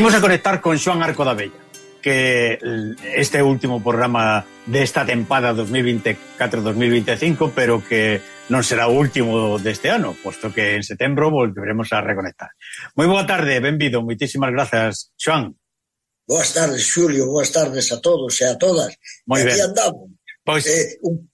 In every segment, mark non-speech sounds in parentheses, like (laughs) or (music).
Imos a conectar con Xoan Arco da Bella que este último programa desta tempada 2024-2025, pero que non será o último deste ano, posto que en setembro volveremos a reconectar. Moi boa tarde, benvido, moitísimas grazas, Xoan. Boas tardes, Xulio, boas tardes a todos e a todas. Moi ben. andamos. Pois... Eh, un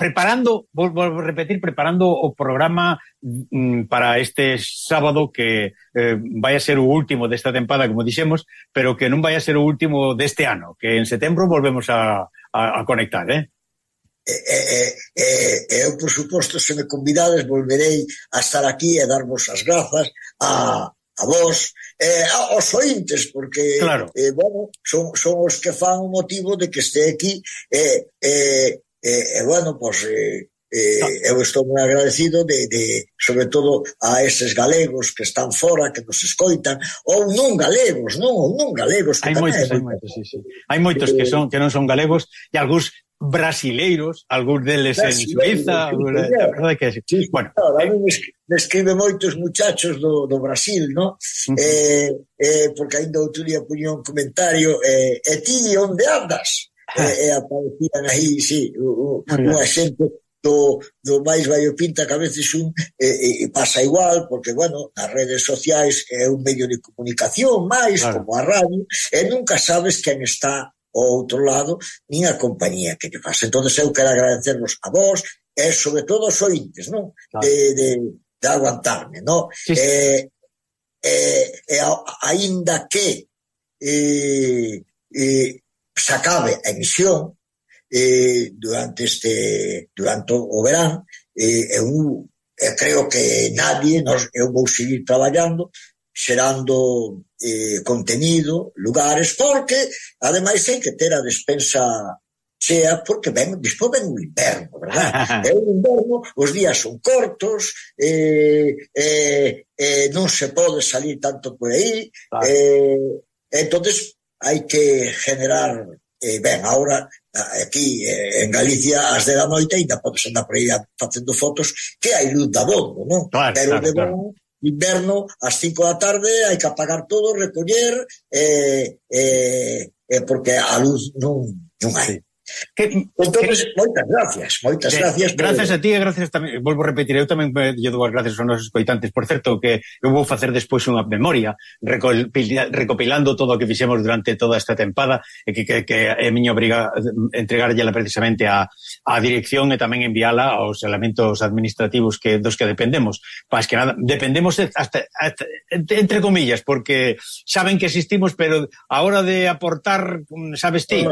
preparando, volvo a repetir, preparando o programa mm, para este sábado que eh, vai a ser o último desta tempada, como dixemos, pero que non vai a ser o último deste ano, que en setembro volvemos a, a, a conectar, eh? Eh, eh, eh, eu, por suposto, se me convidades, volverei a estar aquí e darvos as grazas a, a vos, eh, aos ointes, porque claro. eh, bueno, son, son os que fan o motivo de que este aquí eh, eh, E, e bueno, pois... Eh, Eh, eu estou moi agradecido de, de, sobre todo a eses galegos que están fora, que nos escoitan, ou non galegos, non, ou non galegos. Hai moitos, hai moitos, sí, sí. Hai moitos que eh, son que non son galegos e algúns brasileiros, algúns deles en Suiza, alguna, eh, a verdade que sí. sí bueno, claro, eh. me escribe moitos muchachos do, do Brasil, no? Uh -huh. eh, eh, porque ainda outro día puño un comentario, eh, e ti onde andas? e, e aparecían aí, sí, unha xente do, do máis pinta que a veces un e, eh, pasa igual, porque, bueno, as redes sociais é un medio de comunicación máis, claro. como a radio, e nunca sabes quen está ao outro lado, nin a compañía que te faz. Entón, eu quero agradecervos a vos, e sobre todo aos ointes, non? Claro. De, de, de aguantarme, non? Sí. Eh, eh, eh, aínda que eh, eh, se acabe a emisión eh, durante este durante o verán eh, eu, eu creo que nadie nos, eu vou seguir traballando xerando eh, contenido, lugares, porque ademais hai que ter a despensa chea, porque ven, despois ven o inverno, verdad? (laughs) é o inverno, os días son cortos, eh, eh, eh, non se pode salir tanto por aí, claro. eh, entonces hai que generar eh, ben, agora aquí eh, en Galicia as de da noite ainda podes andar por aí facendo fotos que hai luz da bombo, non? Claro, Pero claro, de claro. inverno ás 5 da tarde hai que apagar todo, recoller eh, eh, eh, porque a luz non, non hai. Sí. Que, entonces, que... moitas gracias, moitas gracias. Por... Gracias a ti e gracias tamén, volvo a repetir, eu tamén eh, lle dou as gracias aos nosos coitantes. Por certo, que eu vou facer despois unha memoria recopilando todo o que fixemos durante toda esta tempada e que, que, que é miña obriga eh, entregarlla precisamente a, a dirección e tamén enviala aos elementos administrativos que dos que dependemos. Pas que nada, dependemos hasta, hasta entre comillas, porque saben que existimos, pero a hora de aportar, mm, sabes ti,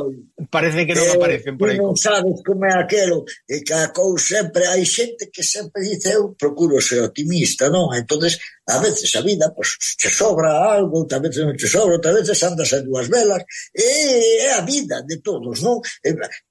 parece que non aparece aparecen por aí. Non sabes como é aquelo, e que a cousa sempre, hai xente que sempre dice, eu procuro ser optimista, non? entonces A veces pois, che הבית sobra algo, a veces non זה sobra, a veces andas en dúas velas, e é a vida de todos, non?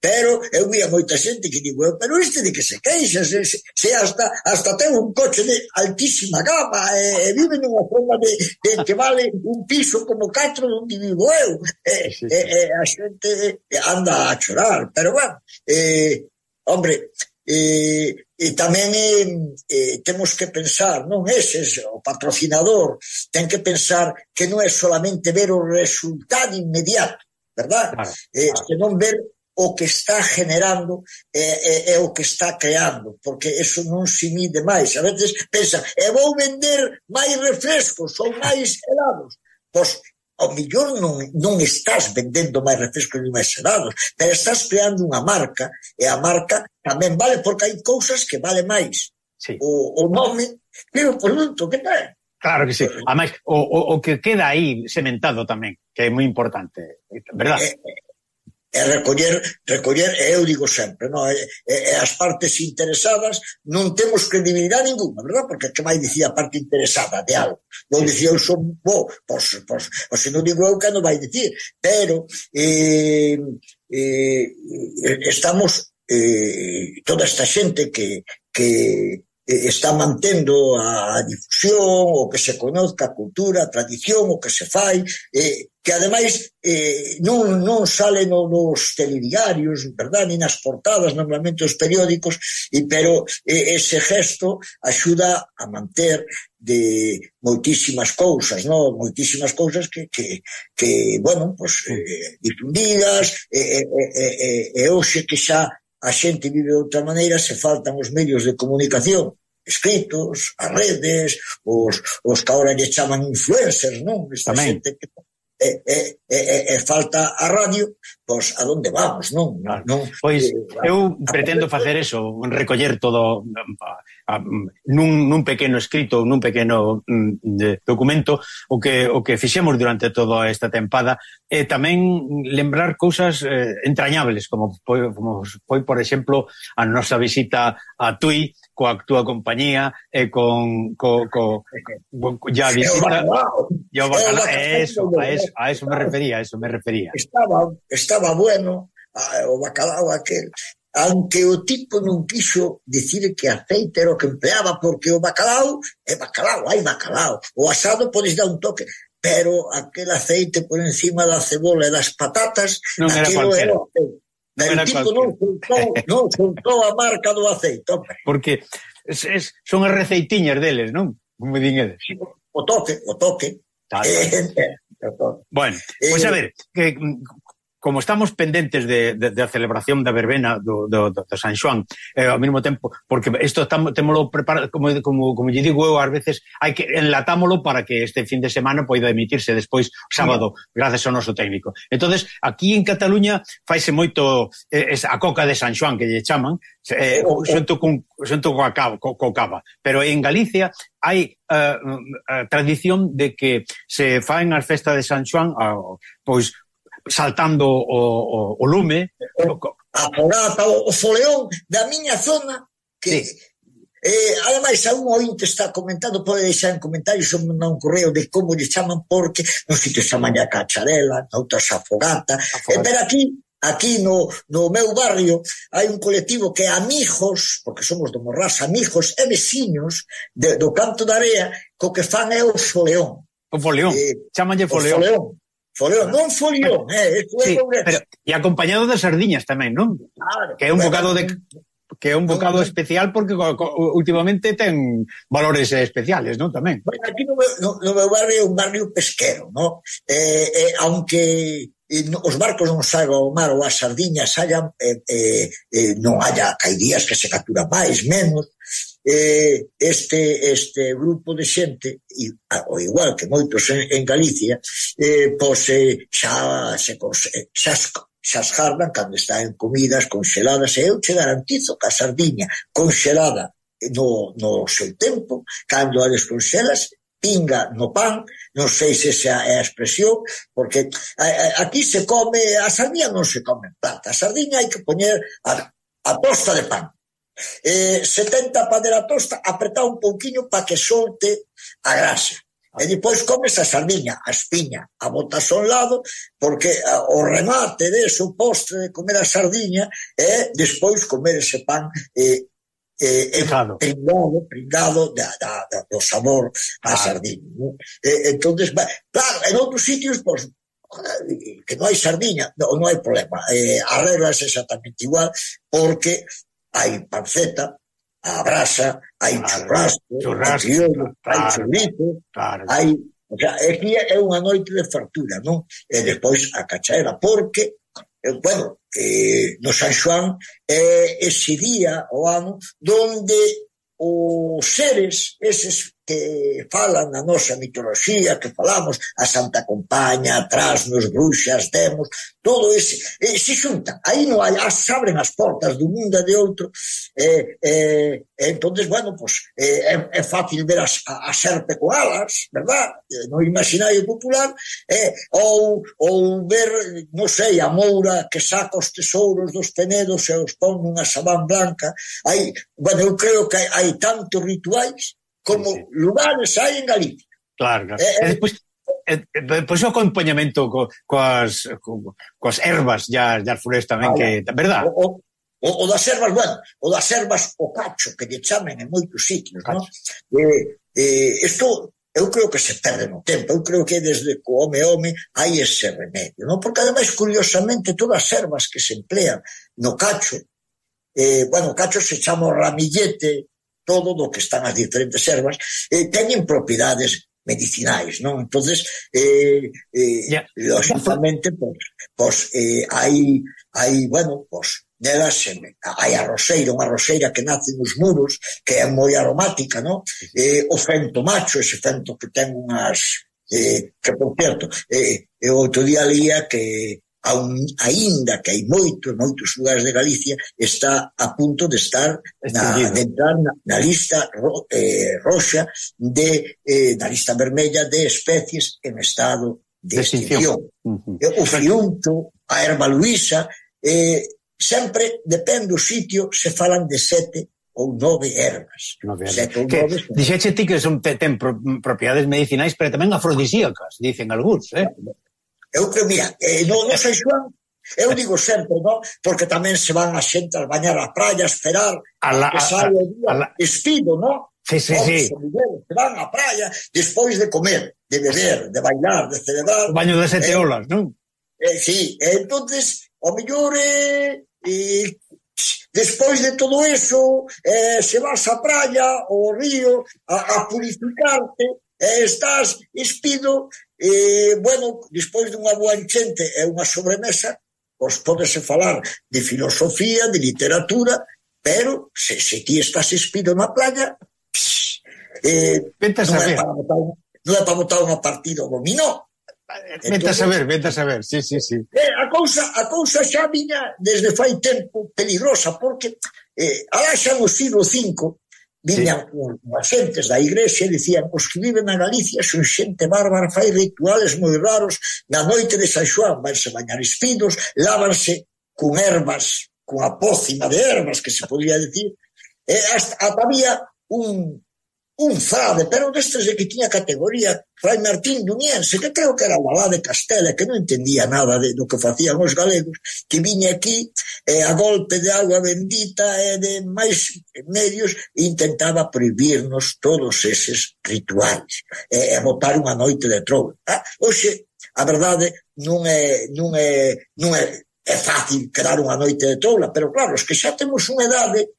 Pero eu vi a moita xente que digo, eh, pero este de que se queixa, se, se hasta, hasta ten un coche de altísima gama, e, e vive nunha forma de, de que vale un piso como catro onde vivo eu, e, e, e a xente anda a chorar, pero bueno, eh, hombre, eh, e tamén eh, eh, temos que pensar, non eses, o patrocinador, ten que pensar que non é solamente ver o resultado inmediato, verdad? Claro, eh, claro. Senón ver o que está generando e eh, eh, eh, o que está creando, porque eso non se mide máis. A veces pensa, e vou vender máis refrescos ou máis helados. Pois ao mellor non, non estás vendendo máis refrescos ni máis helados, pero estás creando unha marca, e a marca tamén vale porque hai cousas que vale máis. Sí. O, o nome, e o produto, que tal? Claro que sí. Eh. Ademais, o, o, o que queda aí sementado tamén, que é moi importante, verdad? Eh, eh e recoller, recoller e eu digo sempre, no? e, e, as partes interesadas non temos credibilidade ninguna, verdad? Porque que vai dicir a parte interesada de algo. Non dicir eu son bo, pois, pois, pois se non digo eu que non vai dicir, pero eh, eh, estamos eh, toda esta xente que, que, está mantendo a difusión, o que se conozca a cultura, a tradición, o que se fai, eh, que ademais eh, non, non sale no, nos telediarios, verdad, ni nas portadas normalmente os periódicos, e, pero eh, ese gesto axuda a manter de moitísimas cousas, no, moitísimas cousas que que que bueno, pues eh, difundidas e eh, eh, eh, eh, hoxe que xa a xente vive de outra maneira se faltan os medios de comunicación escritos, as redes, os, os que ahora lle chaman influencers, non? Esta Tamén. xente que e, e, e, e falta a radio, pois a donde vamos, non? Claro. non pois eh, eu a, pretendo a... facer eso, recoller todo a, a, nun, nun pequeno escrito, nun pequeno mm, de, documento o que o que fixemos durante toda esta tempada e tamén lembrar cousas eh, entrañables como foi, como foi por exemplo a nosa visita a Tui coa túa compañía e con co, co, co ya visita yo bacalao, eso, a eso, a eso me refería, a eso me refería. Estaba estaba bueno a, o bacalao aquel, aunque o tipo non quiso dicir que aceite era o que empleaba, porque o bacalao é bacalao, hai bacalao. O asado podes dar un toque, pero aquel aceite por encima da cebola e das patatas, non era cualquera. Era aceite. Del tipo non soltou, non soltou a marca do aceite, hombre. Porque es, es, son as receitiñas deles, non? Como din eles. O toque, o toque. Claro. (laughs) Eh, bueno, pois pues a eh, ver, que, como estamos pendentes de, de, da celebración da verbena do, do, do, do San Xoán, eh, ao mesmo tempo, porque isto tam, temolo preparado, como, como, como lle digo eu, ás veces, hai que enlatámolo para que este fin de semana poida emitirse despois sábado, sí. gracias ao noso técnico. entonces aquí en Cataluña faise moito eh, a coca de San Xoán, que lle chaman, eh, xunto, con, xunto coa, cava, co, co cava. Pero en Galicia hai uh, uh, tradición de que se faen as festas de San Xoán, uh, pois saltando o, o, o lume. A Morata, o, o Foleón da miña zona, que sí. Eh, ademais, a un ointe está comentando, pode deixar en comentarios ou un correo de como lle chaman, porque no sitio chaman a cacharela, noutra a fogata, eh, pero aquí aquí no, no meu barrio hai un colectivo que é amigos porque somos do Morras amigos e veciños de, do Canto da Area co que fan é o Foleón. O Foleón, eh, chamanlle Foleón, o Foleón. Folión, ah. non folión, eh, eso sí, pero, E acompañado de sardiñas tamén, non? Claro, que é un bueno, bocado de que é un bocado bueno, especial porque últimamente ten valores eh, especiales, non tamén? Bueno, aquí no meu, no, no meu barrio é un barrio pesquero, non? Eh, eh, aunque os barcos non saiban ao mar ou as sardiñas saian, eh, eh, eh, non haya, caidías que se captura máis, menos, eh, este, este grupo de xente, e, ao igual que moitos en, en Galicia, eh, pois eh, xa se xa, xa jardan cando está en comidas conxeladas, e eu che garantizo que a sardiña conxelada no, no seu tempo, cando a desconxelas, pinga no pan, non sei se esa é a expresión, porque aquí se come, a sardinha non se come en plata, a sardiña hai que poñer a, a posta de pan, eh, 70 panela tosta, apretá un pouquiño para que solte a graxa. E depois comes a sardiña, a espiña, a botas a un lado, porque o remate de o postre de comer a sardiña é despois comer ese pan eh, eh, eh, claro. privado, privado da, da, da, do sabor a claro. sardiña. ¿no? Eh, entonces, claro, en outros sitios, pois, pues, eh, que non hai sardiña, non, non hai problema. Eh, arreglas exactamente igual, porque hai panceta, a brasa, hai claro, churrasco, churrasco atiolo, claro, hai churrito, claro. hai... O sea, aquí é unha noite de fartura, non? E despois a cachaera, porque, eh, bueno, eh, no San Xoán é eh, ese día o ano donde os seres, eses que falan na nosa mitoloxía, que falamos a Santa Compaña, atrás nos bruxas, demos, todo ese, e se xunta, aí no hai, as abren as portas dun mundo e de outro, eh, eh, entonces, bueno, pues, eh, é, é fácil ver as, a, a serpe con alas, verdad? Eh, no imaginario popular, eh, ou, ou ver, non sei, a moura que saca os tesouros dos penedos e os pon nunha sabán blanca, aí, bueno, eu creo que hai, hai tantos rituais como sí, sí. lugares hai en Galicia. Claro, claro. Eh, eh. e despois, eh, pois o acompañamento co, coas, co, coas ervas ya, ya flores tamén que, verdad? O, o, o, o das ervas, bueno, o das ervas o cacho, que lle chamen en moitos sitios, non? Eh, eh, isto eu creo que se perde no tempo, eu creo que desde que o home home hai ese remedio, non? Porque ademais, curiosamente, todas as ervas que se emplean no cacho, eh, bueno, o cacho se chama o ramillete, todo do que están as diferentes ervas, eh, teñen propiedades medicinais, non? Entonces, eh, eh, yeah. lógicamente, pois, pois eh, hai, hai, bueno, pois, nelas hai a roseira, unha roseira que nace nos muros, que é moi aromática, non? Eh, o fento macho, ese fento que ten unhas... Eh, que, por certo, eh, eh eu outro día lía que aínda que hai moitos, moitos lugares de Galicia, está a punto de estar na, de entrar na, na lista ro, eh, roxa de, eh, na lista vermella de especies en estado de, de extinción. Uh eh, -huh. O friunto, a erva luisa, eh, sempre, depende do sitio, se falan de sete ou nove ervas. Nove ervas. Sete ou que, nove... Dixeche ti que son, ten propiedades medicinais, pero tamén afrodisíacas, dicen algúns, eh? Eu creo, mira, eh, no, no sei Xoan, eu digo sempre, no? porque tamén se van a xente a bañar a praia, a esperar a la, que sale o día la... vestido, no? Sí, sí, sí. Se van a praia despois de comer, de beber, de bailar, de celebrar. O baño de sete eh, olas, non? Eh, sí, eh, entonces, o mellor eh, eh, Despois de todo eso, eh, se vas á praia, ao río, a, a purificarte, eh, estás espido, E, bueno, despois dunha boa enchente e unha sobremesa, pois podese falar de filosofía, de literatura, pero se, se ti estás espido na playa, eh, a. Non é para botar, non é para botar unha partida dominó. Vete a entón, saber, vete a saber, sí, sí, sí. Eh, a, cousa, a cousa xa viña desde fai tempo peligrosa, porque eh, alá xa no siglo V Viñan sí. os axentes da igrexa e dicían os que viven na Galicia son xente bárbara, fai rituales moi raros na noite de San Xoán, vanse bañar espidos, lávanse con ervas, con a pócima de ervas que se podía decir, e hasta, hasta había un, un frade, pero destes de que tiña categoría, Fray Martín Duniense, que creo que era o alá de Castela, que non entendía nada de, do que facían os galegos, que viña aquí eh, a golpe de agua bendita e eh, de máis medios intentaba prohibirnos todos eses rituais e eh, botar unha noite de trovo. Ah, oxe, a verdade, non é, non é, non é, é fácil quedar unha noite de toula, pero claro, os que xa temos unha edade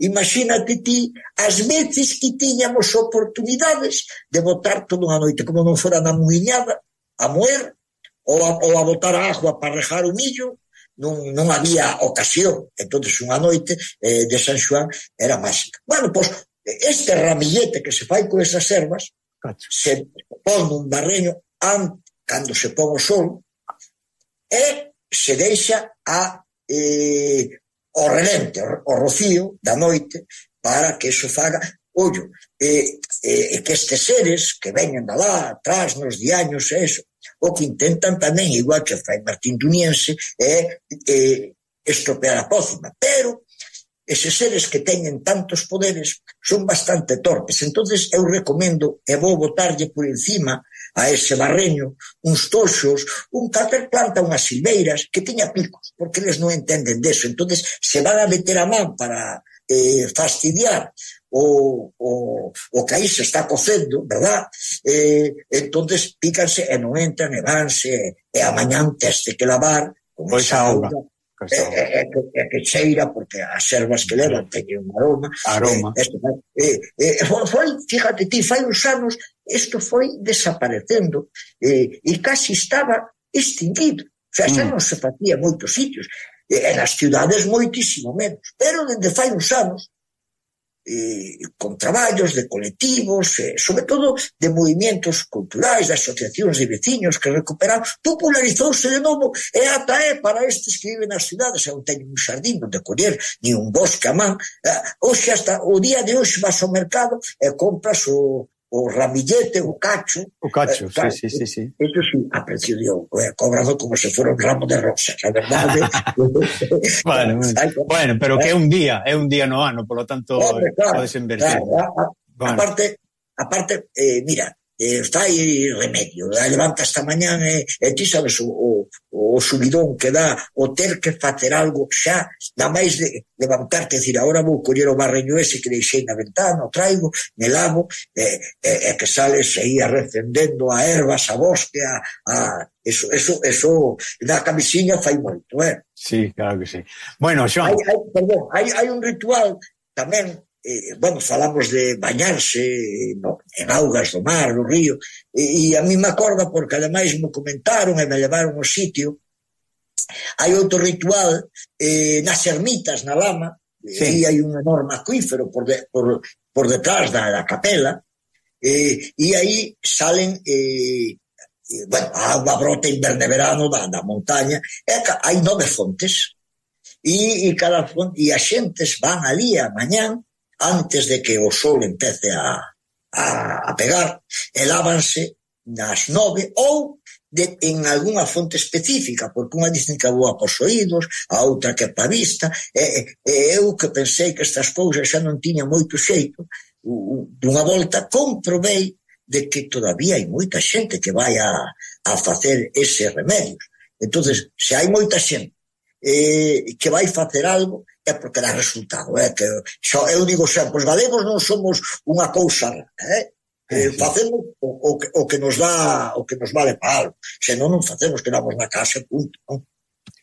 Imagínate ti as veces que tiñamos oportunidades de votar toda unha noite, como non fora na muiñada, a moer, ou a, ou a botar a agua para rejar o millo, non, non había ocasión. entonces unha noite eh, de San Juan era máxica. Bueno, pois, este ramillete que se fai con esas ervas, Cacho. se pon un barreño antes, cando se pon o sol, e se deixa a eh, o relente, o rocío da noite para que iso faga ollo, e, e, e que estes seres que veñen da lá, atrás, nos diaños e eso, o que intentan tamén, igual que fai Martín Duniense, é, é estropear a pócima, pero eses seres que teñen tantos poderes son bastante torpes. entonces eu recomendo e vou botarlle por encima a ese barreño uns toxos, un calquer planta, unhas silveiras que teña picos, porque eles non entenden deso. entonces se van a meter a man para eh, fastidiar o, o, o que aí se está cocendo, verdad? Eh, entonces pícanse e non entran e vanse e a mañán teste que lavar con pois esa agua. auga É, é, que, é que cheira porque as ervas que levan teñen un aroma. Aroma. Eh, este, eh, eh, foi, fíjate ti, fai uns anos isto foi desaparecendo eh, e casi estaba extinguido. O sea, xa mm. non se facía en moitos sitios, eh, en nas ciudades moitísimo menos. Pero dende fai uns anos eh, con traballos de colectivos, eh, sobre todo de movimentos culturais, de asociacións de veciños que recuperaron, popularizouse de novo e ata é para estes que viven nas cidades, eu teño un xardín onde coller ni un bosque a man, eh, hoxe hasta o día de hoxe vas ao mercado e compras o, o ramillete, o cacho. O cacho, eh, sí, sí, sí, sí. Eso sí, a precio de ouro, eh, cobrado como se fora un ramo de rosas, a verdade. (laughs) bueno, bueno, pero que é un día, é un día no ano, por lo tanto, claro, podes invertir. Claro, bueno. Aparte, aparte eh, mira, eh, fai remedio. Eh, levanta esta mañán e, eh, e ti sabes o, o, o subidón que dá o ter que facer algo xa, da máis de levantarte e dicir, agora vou coller o barreño ese que deixei na ventana, o traigo, me lavo, e, e, e que sales e ia recendendo a ervas, a bosque, a, a eso, eso, eso da camisinha fai moito, eh? Sí, claro que sí. Bueno, Xoan... Hai, hai, perdón, hai, hai un ritual tamén eh, bueno, falamos de bañarse no, en augas do mar, no río, e, e a mí me acorda porque ademais me comentaron e me levaron ao sitio, hai outro ritual eh, nas ermitas na lama, sí. e hai un enorme acuífero por, de, por, por detrás da, da capela, eh, e aí salen eh, bueno, a auga brota inverno e verano da, da montaña, e hai nove fontes, e, e cada fonte, e as xentes van ali a mañán antes de que o sol empece a, a, a pegar e lávanse nas nove ou de, en algunha fonte específica, porque unha dicen que voa pos oídos, a outra que pa vista, e, e eu que pensei que estas cousas xa non tiña moito xeito, dunha volta comprobei de que todavía hai moita xente que vai a, a facer ese remedios. entonces se hai moita xente eh, que vai facer algo, é porque dá resultado. É que só, eu digo sempre, os galegos non somos unha cousa, eh? Eh, facemos o, o, que, o que nos dá o que nos vale para algo, senón non facemos que damos na casa punto, non?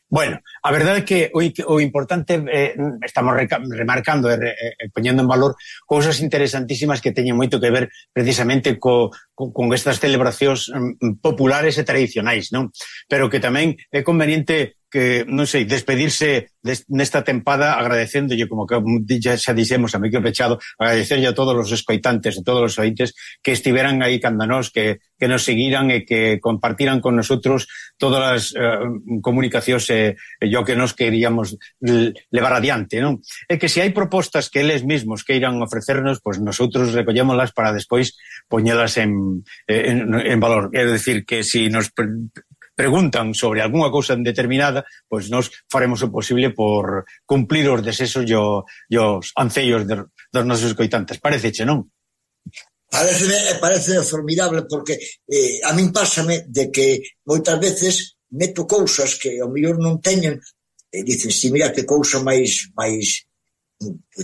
Bueno, a verdade é que o, o importante eh, estamos remarcando e eh, poñendo en valor cousas interesantísimas que teñen moito que ver precisamente co, co, con estas celebracións mm, populares e tradicionais, non? Pero que tamén é conveniente que, non sei, despedirse des, nesta tempada agradecéndolle, como que ya, xa dixemos a Miquel Pechado, agradecerlle a todos os escoitantes, a todos os ointes que estiveran aí cando nós, que, que nos seguiran e que compartiran con nosotros todas as uh, comunicacións e, e yo que nos queríamos levar adiante, non? E que se hai propostas que eles mesmos queiran ofrecernos, pois pues nosotros recollémolas para despois poñelas en, en, en valor. É dicir, que si nos preguntan sobre algunha cousa determinada, pois nós faremos o posible por cumplir os desesos e, os ancellos de, dos nosos coitantes. Pareceche, non? Parece, eh, parece formidable porque eh, a min pásame de que moitas veces meto cousas que ao mellor non teñen e dicen, si mira que cousa máis máis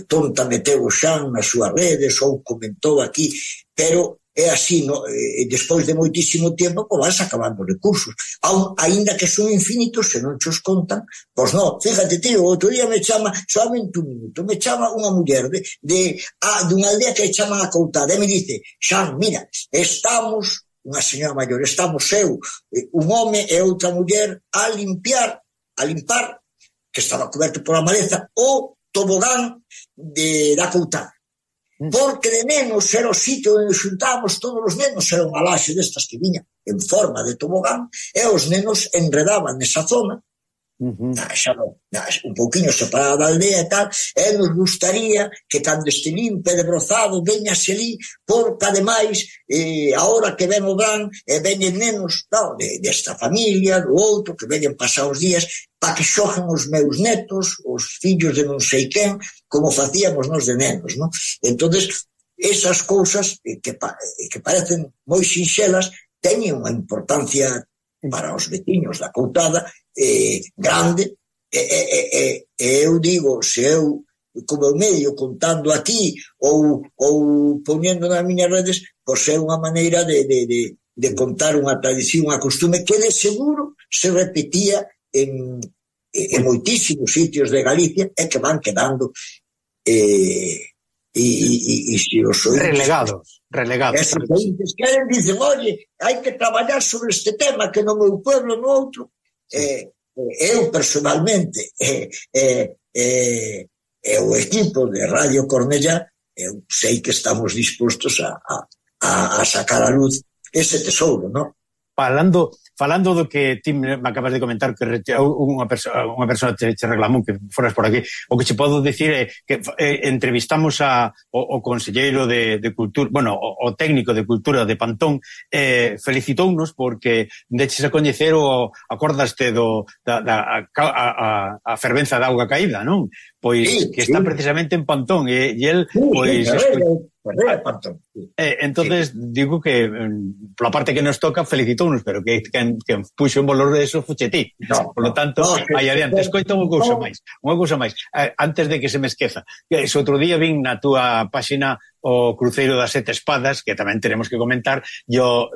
tonta meteu o Xan nas súas redes ou comentou aquí, pero é así, no, e despois de moitísimo tempo, pois vas acabando recursos. Au, ainda que son infinitos, se non os contan, pois non. Fíjate, tío, outro día me chama, solamente un minuto, me chama unha muller de, de, a, dunha aldea que chama a Coutada, e me dice, Xan, mira, estamos, unha señora maior, estamos eu, un home e outra muller, a limpiar, a limpar, que estaba coberto pola maleza, o tobogán de, da Coutada porque de nenos era o sitio onde xuntábamos todos os nenos, era unha laxe destas que viña en forma de tobogán, e os nenos enredaban nesa zona, Uh -huh. na, xa non, na, un pouquiño separada da aldea e tal, e nos gustaría que cando este limpe de brozado veña ali, porque ademais eh, a hora que ven o gran e eh, veñen nenos tal, de, desta familia, do outro, que veñen pasar os días para que xojan os meus netos, os fillos de non sei quen, como facíamos nos de nenos, non? entonces esas cousas eh, que, pa, eh, que parecen moi sinxelas teñen unha importancia para os veciños da Coutada eh, grande e, e, e, e eu digo se eu como medio contando aquí ou, ou ponendo nas miñas redes pois é unha maneira de, de, de, de contar unha tradición, unha costume que de seguro se repetía en, en moitísimos sitios de Galicia e que van quedando eh, e, e, e se os ointes... Relegados, relegados. Esos se os ointes queren, dicen, oye, hai que traballar sobre este tema que no meu pueblo, no outro. Eh, eh, eu personalmente eh, eh, eh, e o equipo de Radio Cornella eu sei que estamos dispostos a, a, a sacar a luz ese tesouro, non? Falando, Falando do que ti eh, me acabas de comentar que unha persoa, unha persoa te, te reclamou que foras por aquí, o que che podo dicir é que eh, entrevistamos a, o, o conselleiro de, de Cultura, bueno, o, o técnico de Cultura de Pantón, eh, felicitounos porque deches a coñecer o acordaste do, da, da, a, a, a fervenza da auga caída, non? pois sí, que está sí. precisamente en Pantón eh, e, e el sí, pois sí, Pantón. Eh, entonces sí. digo que mm, pola parte que nos toca felicitounos, pero que que, que puxo en valor eso fuche ti. No, Por lo tanto, no, aí adiante, escoito unha cousa no. máis, unha cousa máis, eh, antes de que se me esqueza. Que ese outro día vin na túa páxina o Cruceiro das Sete Espadas, que tamén teremos que comentar, yo,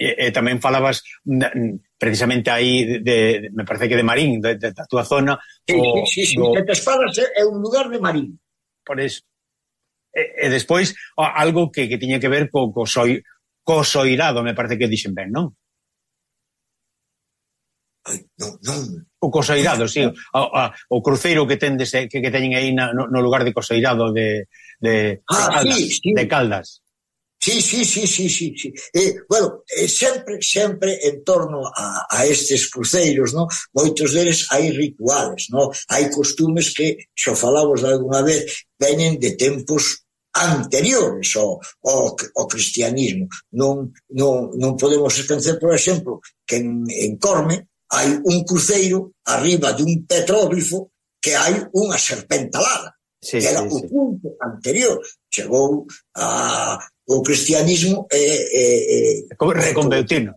e, e tamén falabas mm, mm, precisamente aí, de, de, me parece que de Marín, de, de, da túa zona. Sí, o, sí, sí, do... Sete Espadas é un lugar de Marín. Por eso. E, e despois, algo que, que tiña que ver co, co, soi, co soirado, me parece que dixen ben, non? Ai, non, non. O Coseirado, si, sí, o, o cruceiro que tendes eh, que, que teñen aí na, no, no lugar de Coseirado de de, ah, de Caldas. Sí, sí. De Caldas. Sí, sí, sí, sí, sí, sí. Eh, bueno, eh, sempre sempre en torno a, a estes cruceiros, no? moitos deles hai rituales, no? hai costumes que, xo falamos algunha vez, veñen de tempos anteriores ao, ao, ao cristianismo. Non, non, non podemos esquecer, por exemplo, que en, en Corme, hai un cruceiro arriba dun petróglifo que hai unha serpente alada, sí, que era sí, o sí. punto anterior. Chegou a, o cristianismo e... e, e Reconvertino.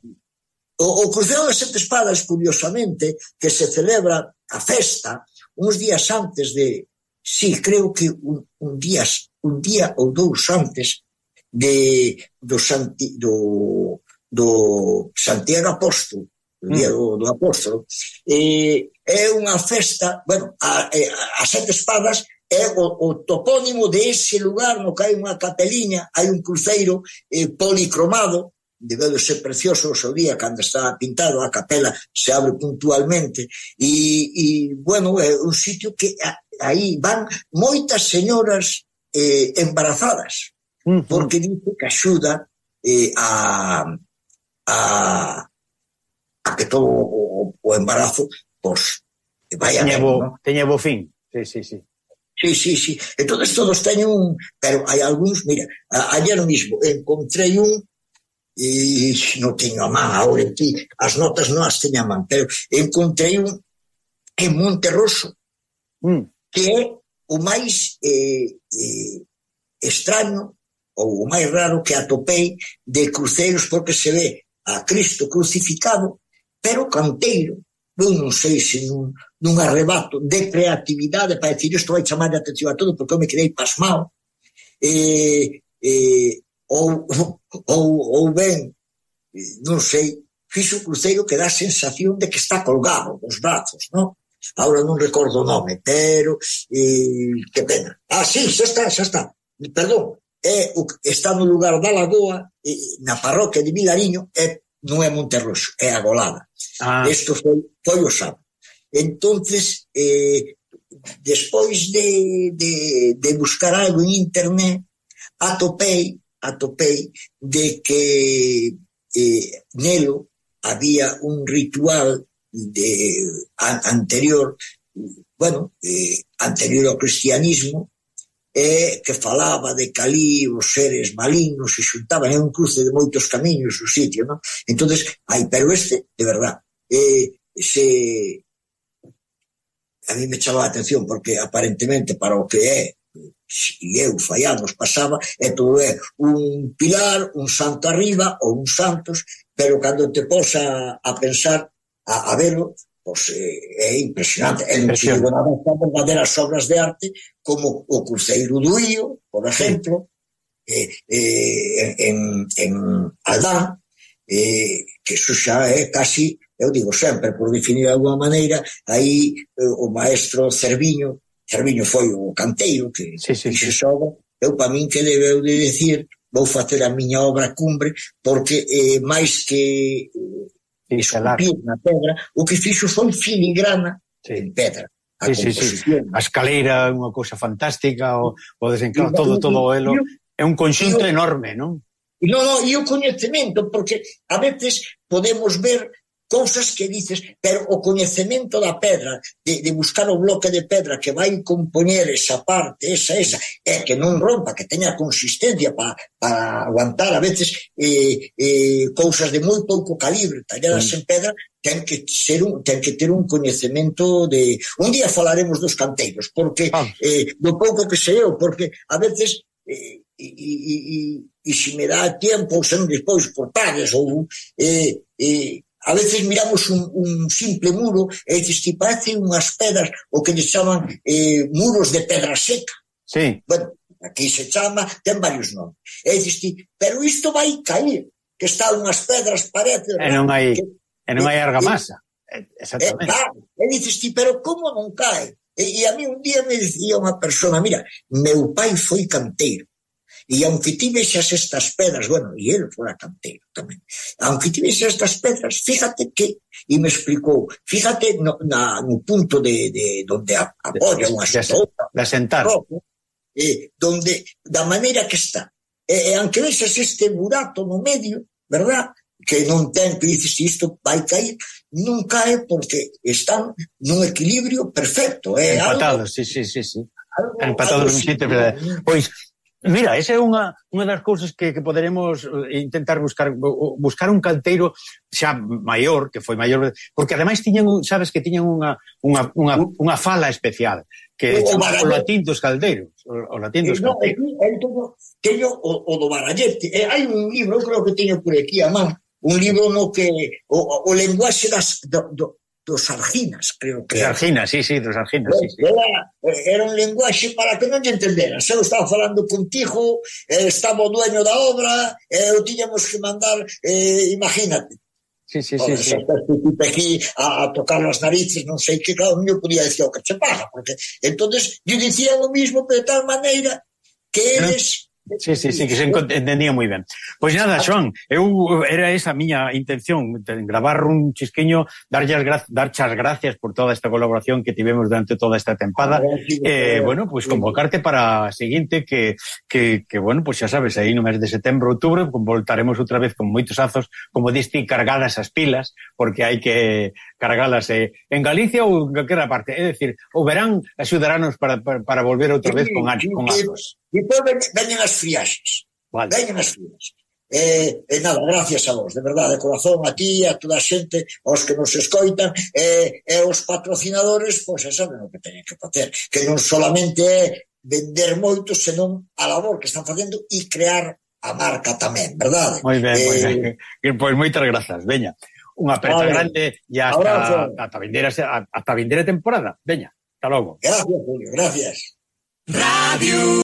O, o cruceo das sete espadas, curiosamente, que se celebra a festa uns días antes de... Sí, creo que un, un, días, un día ou dous antes de, do, Santi, do, do Santiago Apóstolo, o día do, do apóstolo, e é unha festa, bueno, a, a, a sete espadas é o, o topónimo de ese lugar no que hai unha capeliña, hai un cruceiro eh, policromado, de ser precioso o seu día cando está pintado a capela se abre puntualmente e, e bueno, é un sitio que a, aí van moitas señoras eh, embarazadas uh -huh. porque dice que axuda eh, a, a a que todo o, o embarazo pois vai a teñevo, ben, no? fin. Sí, sí, sí. Sí, sí, sí. Entonces todos teñen un... Pero hai algúns, mira, a, ayer mismo encontrei un e non teño a man ahora aquí, as notas non as teño a man, pero encontrei un en Monterroso mm. que é o máis eh, eh, extraño ou o máis raro que atopei de cruceiros porque se ve a Cristo crucificado pero Canteiro, eu non sei se nun, nun arrebato de creatividade para decir isto vai chamar a atención a todo porque eu me quedei pasmado eh, eh, ou, ou, ou ben non sei fixo o cruceiro que dá a sensación de que está colgado os brazos, non? Ahora non recordo o nome, pero eh, que pena. Ah, sí, xa está, xa está. Perdón, é o, está no lugar da Lagoa, na parroquia de Vilariño, é non é Monterroxo, é a Golada. Ah. Isto foi, foi o sábado. Entonces, eh, despois de, de, de buscar algo en internet, atopei, atopei de que eh, nelo había un ritual de an, anterior, bueno, eh, anterior ao cristianismo, eh, que falaba de que ali os seres malignos se xuntaban en un cruce de moitos camiños o sitio, non? entonces hai, pero este, de verdad, eh, se... A mí me chamaba a atención porque aparentemente para o que é e eu fallamos, pasaba, e todo é un pilar, un santo arriba ou un santos, pero cando te posa a pensar, a, a verlo, pues, eh, é impresionante. É impresionante. nada estas verdadeiras obras de arte como o Cruceiro do Ío, por exemplo, eh, eh, en, en Aldán, eh, que eso xa é casi, eu digo sempre, por definir de alguma maneira, aí eh, o maestro Cerviño, Cerviño foi o canteiro que sí, sí, sí. xoga, eu para min que debeu de decir vou facer a miña obra cumbre porque eh, máis que eh, esculpir na pedra, o que fixo foi filigrana sí. en pedra. A sí, sí, sí. A escaleira é unha cousa fantástica, o, o desenclado, todo, todo o elo. É un conxunto enorme, non? No, no, e o coñecemento, porque a veces podemos ver cousas que dices, pero o coñecemento da pedra, de, de buscar o bloque de pedra que vai compoñer esa parte, esa, esa, é que non rompa, que teña consistencia para pa aguantar a veces eh, eh, cousas de moi pouco calibre, talladas mm. en pedra, ten que ser un, ten que ter un coñecemento de... Un día falaremos dos canteiros, porque ah. eh, do pouco que sei eu, porque a veces eh, e, e, e, e se me dá tempo, ou sen despois por pares, ou eh, eh, A veces miramos un, un simple muro e dices que parece unhas pedras o que lle chaman eh, muros de pedra seca. Sí. Bueno, aquí se chama, ten varios nomes. E dices ti, pero isto vai caer, que está unhas pedras parece... E non hai, que, e non hai argamasa. E, Exactamente. E, e dices ti, pero como non cae? E, e a mí un día me dicía unha persona, mira, meu pai foi canteiro, e aunque tiveses estas pedras, bueno, e ele fora canteiro tamén, aunque tiveses estas pedras, fíjate que, e me explicou, fíjate no, na, no punto de, de donde apoya unha sopa, de sentar, roco, eh, donde, da maneira que está, e, e aunque vexas este burato no medio, verdad, que non ten, que dices, isto vai cair, non cae porque están nun equilibrio perfecto. É eh? Empatados, algo, sí, sí, sí. sí. Algo, Empatados algo, nun. Pois, Mira, esa é unha, unha das cousas que, que poderemos eh, intentar buscar buscar un canteiro xa maior, que foi maior, porque ademais tiñan, sabes que tiñan unha, unha, unha, unha fala especial, que o, o latín dos caldeiros, o, o latín dos eh, no, eh, caldeiros. No, teño, o, o do Barallete, eh, hai un libro, creo que teño por aquí a man, un libro no que o, o lenguaxe das, do, do, dos Arginas, creo que. Dos Arginas, sí, sí, dos Arginas. Era, sí, sí. era un lenguaxe para que non lle entenderas. Eu estaba falando contigo, eh, estaba o dueño da obra, eu eh, tiñamos que mandar, eh, imagínate. Sí, sí, sí. Se sí. aquí a, a tocar as narices, non sei que, claro, non podía decir o que che paga, porque entonces yo dicía o mismo, pero de tal maneira que eles... ¿Eh? Sí, sí, sí, que se entendía moi ben. Pois nada, Xoan, eu era esa a miña intención, gravar un chisqueño, darlle as darche as gracias por toda esta colaboración que tivemos durante toda esta tempada. Eh, bueno, pois pues, convocarte para a seguinte que, que, que bueno, pois pues, xa sabes, aí no mes de setembro, outubro, voltaremos outra vez con moitos azos, como diste, cargadas as pilas, porque hai que cargalas eh, en Galicia ou en calquera parte. É dicir, o verán axudaranos para, para, para volver outra vez con, con azos. Depois ven, veñen as friaxes. Vale. Veñen as friaxes. E, eh, nada, gracias a vos, de verdade, de corazón a ti, a toda a xente, aos que nos escoitan, e, eh, e aos patrocinadores, pois saben o que teñen que facer, que non solamente é vender moito, senón a labor que están facendo e crear a marca tamén, verdade? Moi ben, eh, moi ben. Pois moitas grazas, veña. Unha aperta vale. grande e hasta, hasta, vender, hasta vender a temporada. Veña, hasta logo. Gracias, Julio, gracias. Radio